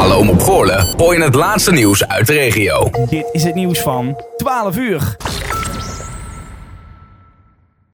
Hallo, om op Voorle hoor je het laatste nieuws uit de regio. Dit is het nieuws van 12 uur.